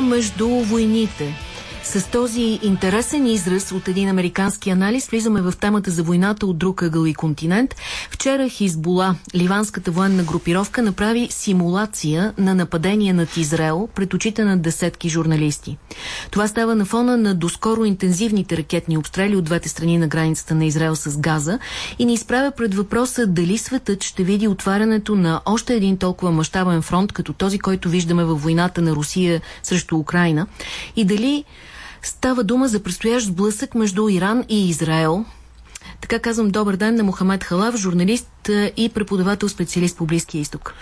Между войните. С този интересен израз от един американски анализ влизаме в темата за войната от друг ъгъл и континент. Вчера Хизбола, ливанската военна групировка, направи симулация на нападение над Израел пред очите на десетки журналисти. Това става на фона на доскоро интензивните ракетни обстрели от двете страни на границата на Израел с Газа и ни изправя пред въпроса дали светът ще види отварянето на още един толкова мащабен фронт, като този, който виждаме във войната на Русия срещу Украина и дали Става дума за предстоящ сблъсък между Иран и Израел. Така казвам добър ден на Мохамед Халав, журналист и преподавател специалист по Близкия изток.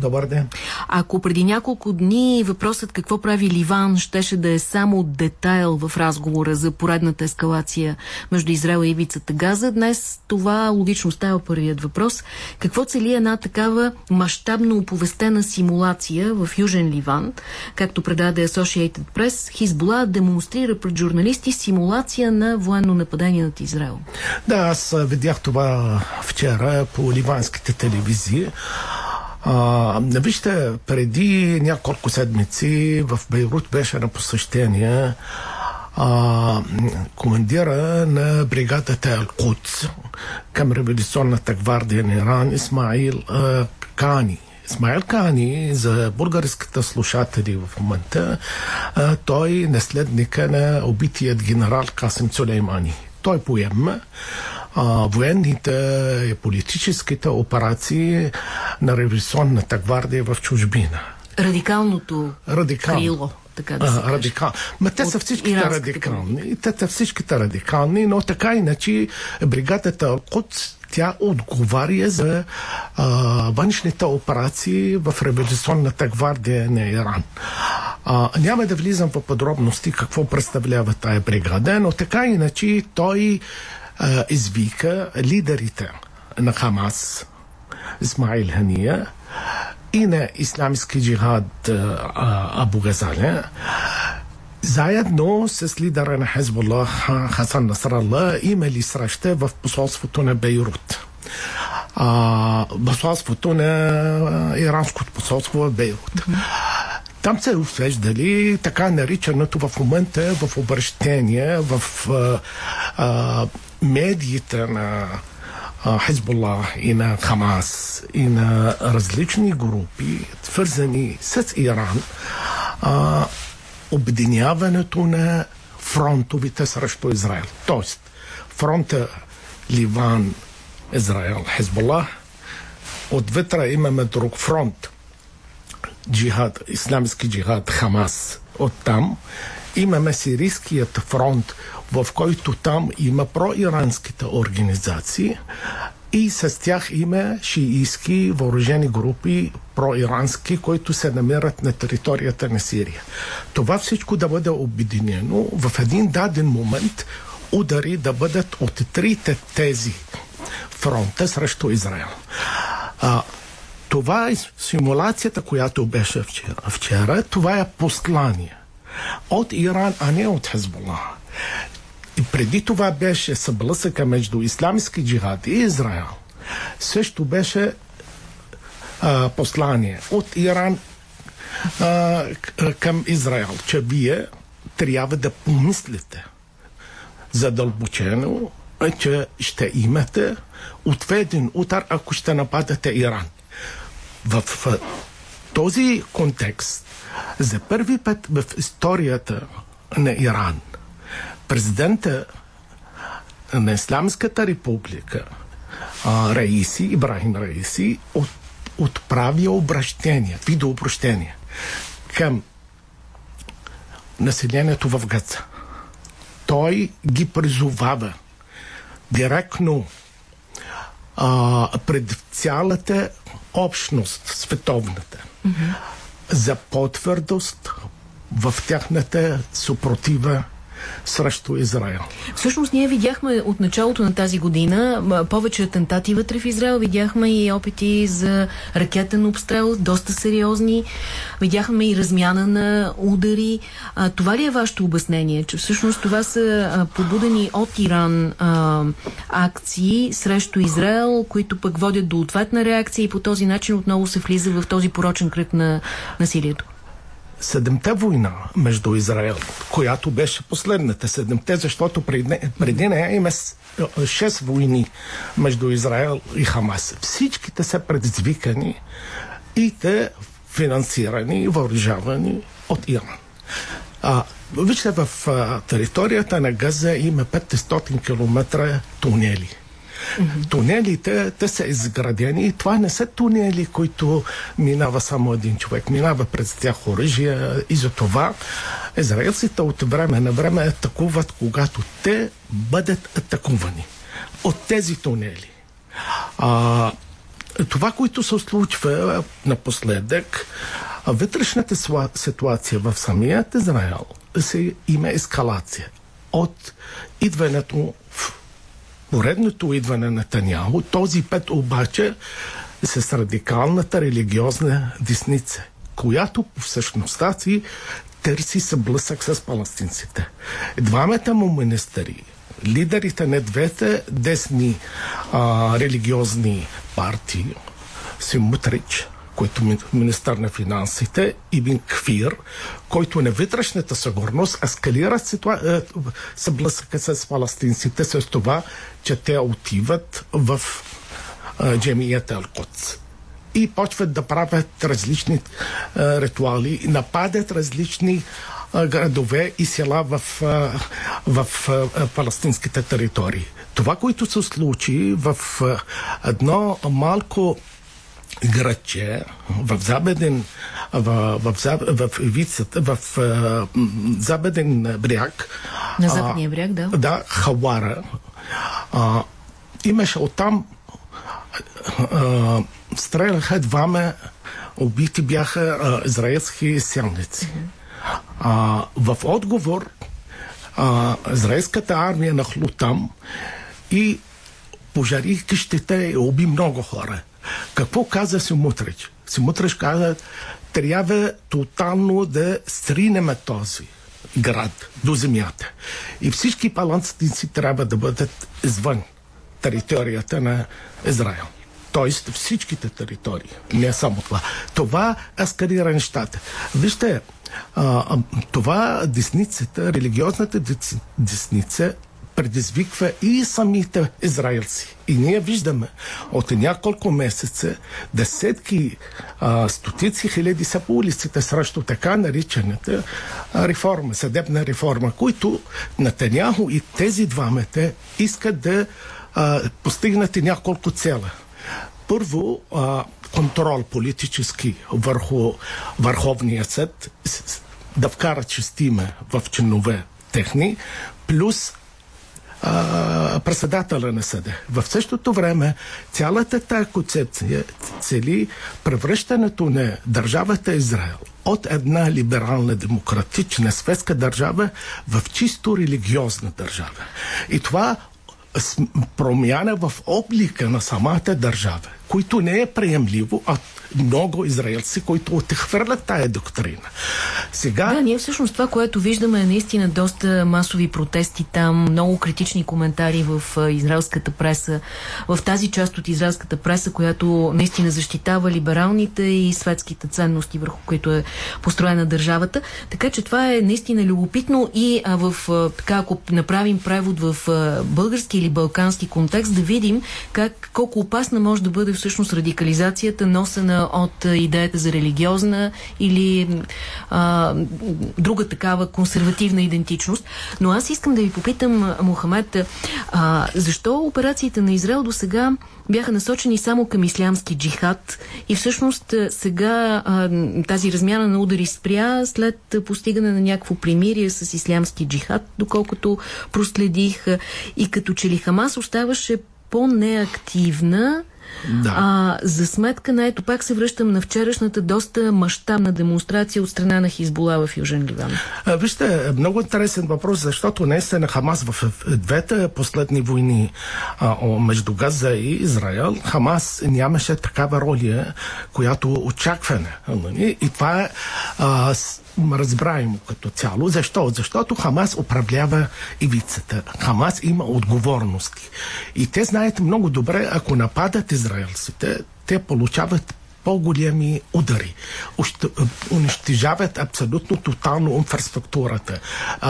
Добър ден. Ако преди няколко дни въпросът какво прави Ливан щеше да е само детайл в разговора за поредната ескалация между Израел и ивицата Газа, днес това логично става първият въпрос. Какво цели една такава мащабно оповестена симулация в Южен Ливан? Както предаде Associated Press, Хизбола демонстрира пред журналисти симулация на военно нападение над Израел. Да, аз видях това вчера по ливанските телевизии. А, вижте, преди няколко седмици в Бейрут беше на посещение а, командира на бригадата Ал-Куц към революционната гвардия на Иран Исмаил а, Кани. Исмаил Кани, за българската слушатели в момента, а, той наследника на убитият генерал Касим Сулеймани. Той поема а, военните и политическите операции на революционната гвардия в чужбина. Радикалното Радикал. крило така да се а, радикал. Ма те са всичките радикални. Те са всичките радикални, но така иначе бригадата Алкут тя отговаря за а, външните операции в революционната гвардия на Иран. А, няма да влизам в подробности какво представлява тая бригада, но така иначе той извика лидерите на Хамас, Исмаил Хания и на исламски джихад Абу Газаля, заедно с лидера на Хезболlah Хасан Насралла имали среща в посолството на Бейрут. А, посолството на иранското посолство в Бейрут. Там се усвеждали така наричаното в момента в обращение в а, а, медиите на Хезболла и на Хамас и на различни групи, свързани с Иран, а, обединяването на фронтовите срещу Израел. Тоест, фронта Ливан, Израел, Хезболла, отвътре имаме друг фронт. Джихад, исламски джихад, Хамас. Оттам имаме сирийският фронт, в който там има проиранските организации и с тях има шиийски въоръжени групи проирански, които се намират на територията на Сирия. Това всичко да бъде обединено в един даден момент удари да бъдат от трите тези фронта срещу Израел. А, това е симулацията, която беше вчера. вчера. Това е послание от Иран, а не от Хезбола. И преди това беше съблъсъка между исламски джихад и Израел. Също беше а, послание от Иран а, към Израел, че вие трябва да помислите задълбочено, че ще имате отведен удар, ако ще нападате Иран. В този контекст, за първи път в историята на Иран, президента на Исламската република Раиси, Ибрахим Раиси, от, отправя обращение, видеообращение към населението в Газа. Той ги призовава директно а, пред цялата общност, световната. За потвърдост в тяхната супротива срещу Израел. Всъщност ние видяхме от началото на тази година повече атентати вътре в Израел. Видяхме и опити за ракетен обстрел, доста сериозни. Видяхме и размяна на удари. А, това ли е вашето обяснение? Че всъщност това са побудени от Иран а, акции срещу Израел, които пък водят до ответна реакция и по този начин отново се влиза в този порочен кръг на насилието? Седемте война между Израел, която беше последната седемте, защото преди, преди нея има шест войни между Израел и Хамас. Всичките са предизвикани и те финансирани въоръжавани от Иран. А, вижте, в а, територията на Газа има 500 км тунели. Тунелите, те са изградени и това не са тунели, които минава само един човек. Минава през тях оръжие и за това израелците от време на време атакуват, когато те бъдат атакувани от тези тунели. А, това, което се случва напоследък, вътрешната ситуация в самият Израел се има ескалация от идването в поредното идване на Таняхо, този път обаче с радикалната религиозна десница, която по всъщността си търси съблъсък с палестинците. Двамата му министъри, лидерите на двете десни а, религиозни партии, Симутрич, който е министър на финансите, Ибин Квир, който на вътрешната сигурност ескалира ситуа... Е, съблъсъка с палестинците с това, че те отиват в джемията Алкоц и почват да правят различни а, е, ритуали, нападат различни а, е, градове и села в, а, в а, палестинските територии. Това, което се случи в а, едно малко градче в западен в, в, в, в ивицата, в в западен бряг. На западния бряг, да. Да, Хавара. А, имаше оттам а, стреляха двама убити бяха а, израелски силници. Mm-hmm. А, в отговор а, израелската армия нахлу там и пожари къщите и уби много хора. Какво каза Симутрич? Симутрич каза, трябва тотално да сринеме този град до земята. И всички паланците трябва да бъдат извън територията на Израел. Тоест всичките територии, не само това. Това ескалира нещата. Вижте, това десницата, религиозната десница предизвиква и самите израелци. И ние виждаме от няколко месеца десетки, а, стотици хиляди са по улиците срещу така наричаната реформа, съдебна реформа, които Натаняхо и тези двамата искат да а, постигнат и няколко цела. Първо, а, контрол политически върху Върховния съд, да вкара честиме в чинове техни, плюс председателя на съда. В същото време цялата тази концепция цели превръщането на държавата Израел от една либерална, демократична, светска държава в чисто религиозна държава. И това промяна в облика на самата държава, които не е приемливо от много израелци, които отхвърлят тая доктрина. Сега... Да, ние всъщност това, което виждаме е наистина доста масови протести там, много критични коментари в израелската преса, в тази част от израелската преса, която наистина защитава либералните и светските ценности, върху които е построена държавата. Така че това е наистина любопитно и а, в, така, ако направим превод в български или балкански контекст, да видим как, колко опасна може да бъде всъщност радикализацията, носена от идеята за религиозна или а, друга такава консервативна идентичност. Но аз искам да ви попитам, Мохамед, защо операциите на Израел до сега бяха насочени само към ислямски джихад и всъщност сега а, тази размяна на удари спря след постигане на някакво примирие с ислямски джихад, доколкото проследих и като че ли Хамас оставаше по-неактивна да. А, за сметка на ето пак се връщам на вчерашната доста мащабна демонстрация от страна на Хизбола в Южен Ливан. А, вижте, много интересен въпрос, защото не се на Хамас в двете последни войни а, между Газа и Израел, Хамас нямаше такава роля, която очакване. Нали? И това е а, разбираемо като цяло. Защо? Защото Хамас управлява ивицата. Хамас има отговорности. И те знаят много добре, ако нападат израелците, те получават по-големи удари. Унищожават абсолютно тотално инфраструктурата.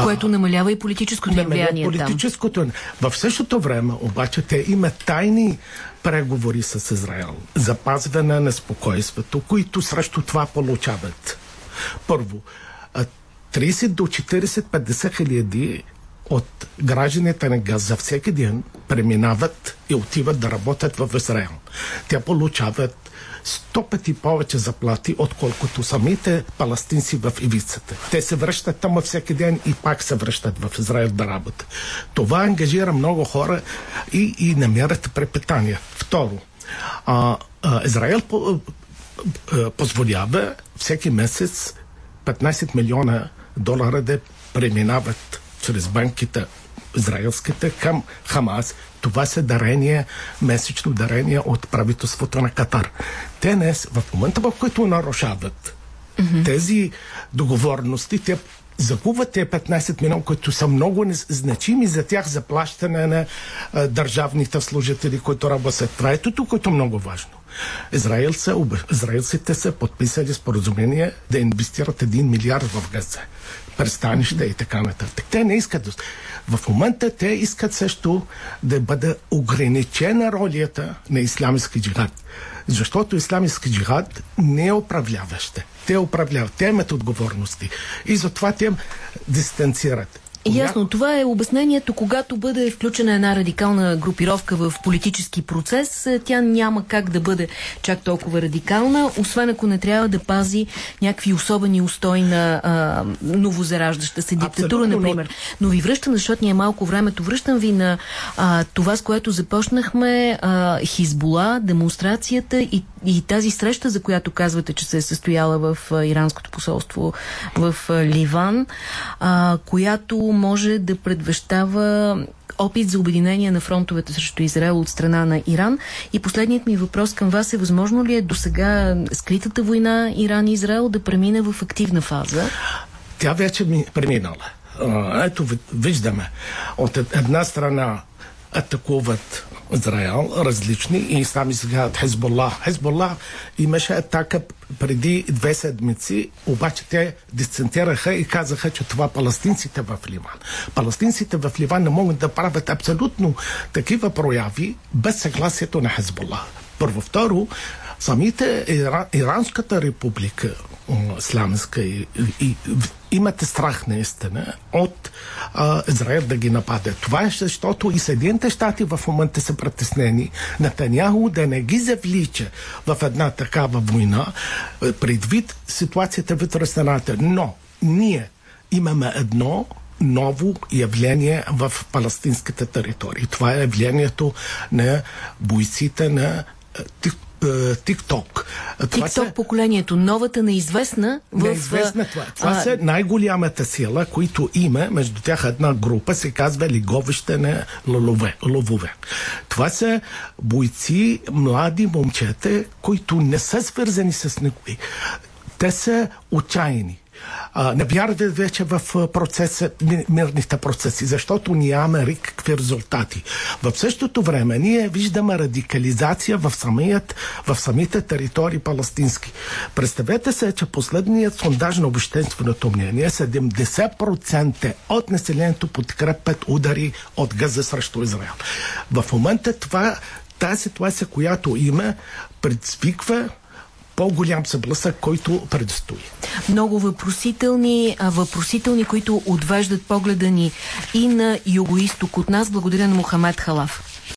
Което намалява и политическото влияние политическото. Там. В същото време обаче те имат тайни преговори с Израел. Запазване на спокойствието, които срещу това получават. Първо, 30 до 40-50 хиляди от гражданите на Газа всеки ден преминават и отиват да работят в Израел. Те получават 100 пъти повече заплати, отколкото самите палестинци в ивицата. Те се връщат там всеки ден и пак се връщат в Израел да работят. Това ангажира много хора и, и намерят препитания. Второ, а, а, Израел по, а, позволява всеки месец 15 милиона долара да преминават чрез банките израелските към Хамас. Това са дарения, месечно дарения от правителството на Катар. Те днес, в момента в който нарушават mm-hmm. тези договорности, те загубват тези 15 милиона, които са много значими за тях за плащане на а, държавните служители, които работят. Това е тук, което е много важно. Израел са, израелците са подписали споразумение да инвестират 1 милиард в Газа пристанища и така нататък. Те не искат. В момента те искат също да бъде ограничена ролята на исламски джихад. Защото исламски джихад не е управляваща. Те управляват, те имат отговорности. И затова те дистанцират. Ясно, това е обяснението, когато бъде включена една радикална групировка в политически процес, е, тя няма как да бъде чак толкова радикална, освен ако не трябва да пази някакви особени устои на а, новозараждаща се диктатура, Абсолютно, например. Но ви връщам, защото ни е малко времето, връщам ви на а, това, с което започнахме, а, Хизбола, демонстрацията и, и тази среща, за която казвате, че се е състояла в иранското посолство в Ливан, а, която може да предвещава опит за обединение на фронтовете срещу Израел от страна на Иран. И последният ми въпрос към вас е, възможно ли е до сега скритата война Иран-Израел да премине в активна фаза? Тя вече ми преминала. Ето виждаме. От една страна атакуват Израел, различни и сами сега Хезболла. Хезболла имаше атака преди две седмици, обаче те дисцентираха и казаха, че това палестинците в Ливан. Палестинците в Ливан не могат да правят абсолютно такива прояви без съгласието на Хезболла. Първо. Второ, самите Ира, Иранската република, исламска и, и, имате страх наистина от а, Израел да ги нападе. Това е защото и Съединените щати в момента са притеснени Натаняху да не ги завлича в една такава война предвид ситуацията вътре страната. Но ние имаме едно ново явление в палестинската територия. Това е явлението на бойците на ТикТок. ТикТок поколението, новата неизвестна в... Неизвестна това. Това а... са най-голямата сила, които има, между тях една група, се казва Лиговище на ловове. ловове. Това са бойци, млади момчета, които не са свързани с никой. Те са отчаяни а, не вярват вече в процеса, мирните процеси, защото нямаме никакви резултати. В същото време ние виждаме радикализация в, самият, в самите територии палестински. Представете се, че последният сондаж на общественото мнение 70% от населението подкрепят удари от газа срещу Израел. В момента това тази ситуация, която има, предизвиква по-голям съблъсък, който предстои. Много въпросителни, въпросителни, които отвеждат погледа ни и на юго-исток от нас. Благодаря на Мохамед Халав.